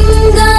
ninga